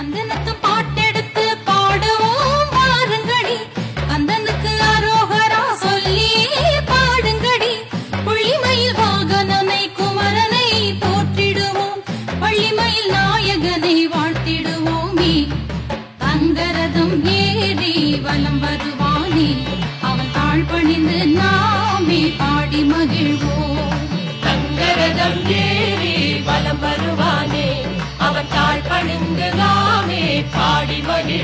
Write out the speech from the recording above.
கந்தனுக்கு பாட்டெடுத்து பாடுவோம் வாருங்கடி. கந்தனுக்கு அரோகரா சொல்லி பாடுங்கடி. புள்ளிமயில் வாகனனை குமரனை போற்றிடுவோம் பள்ளிமயில் நாயகனை வாழ்த்திடுவோமே. தங்கரதம் ஏறி வலம் வருவானே. அவன் தாழ் பணிந்து நாமே பாடி மகிழ்வோம். தங்கரதம் ஏ வருவானே